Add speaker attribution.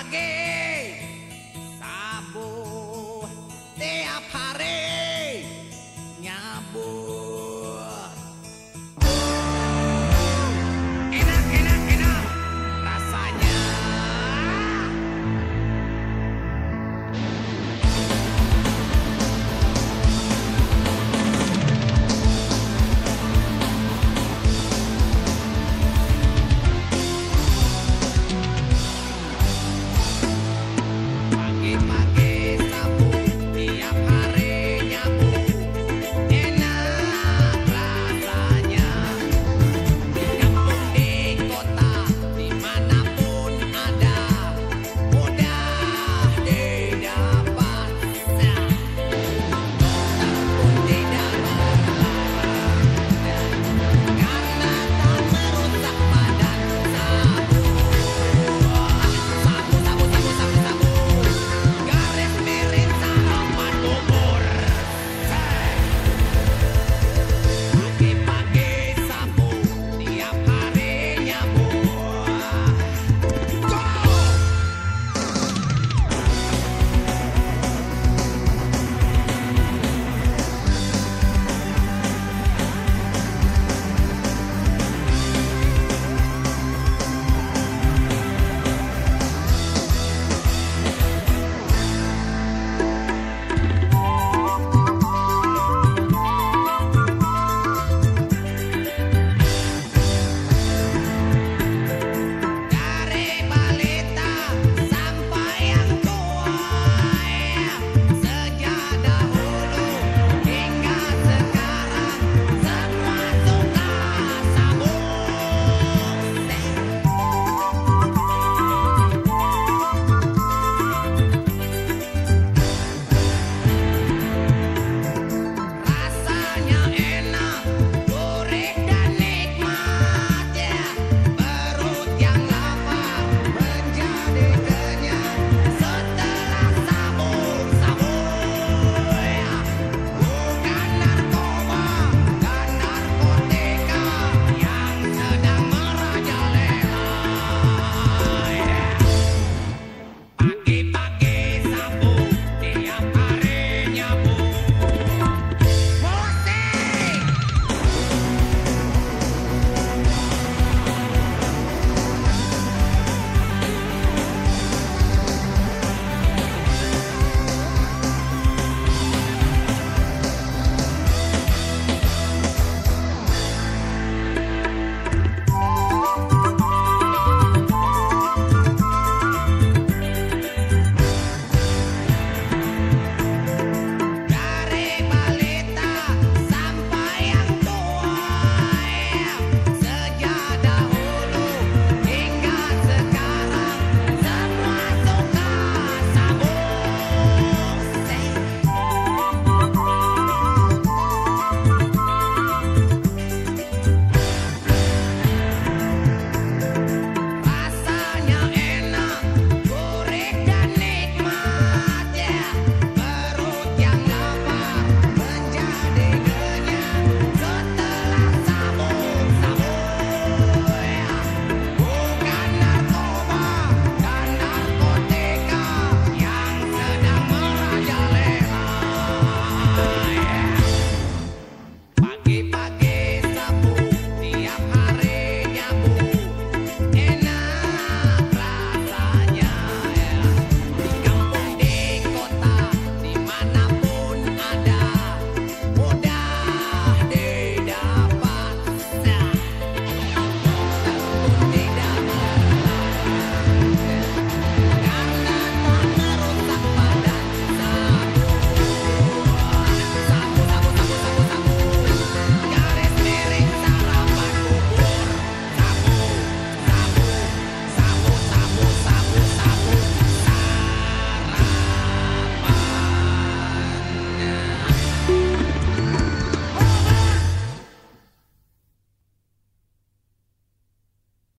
Speaker 1: again.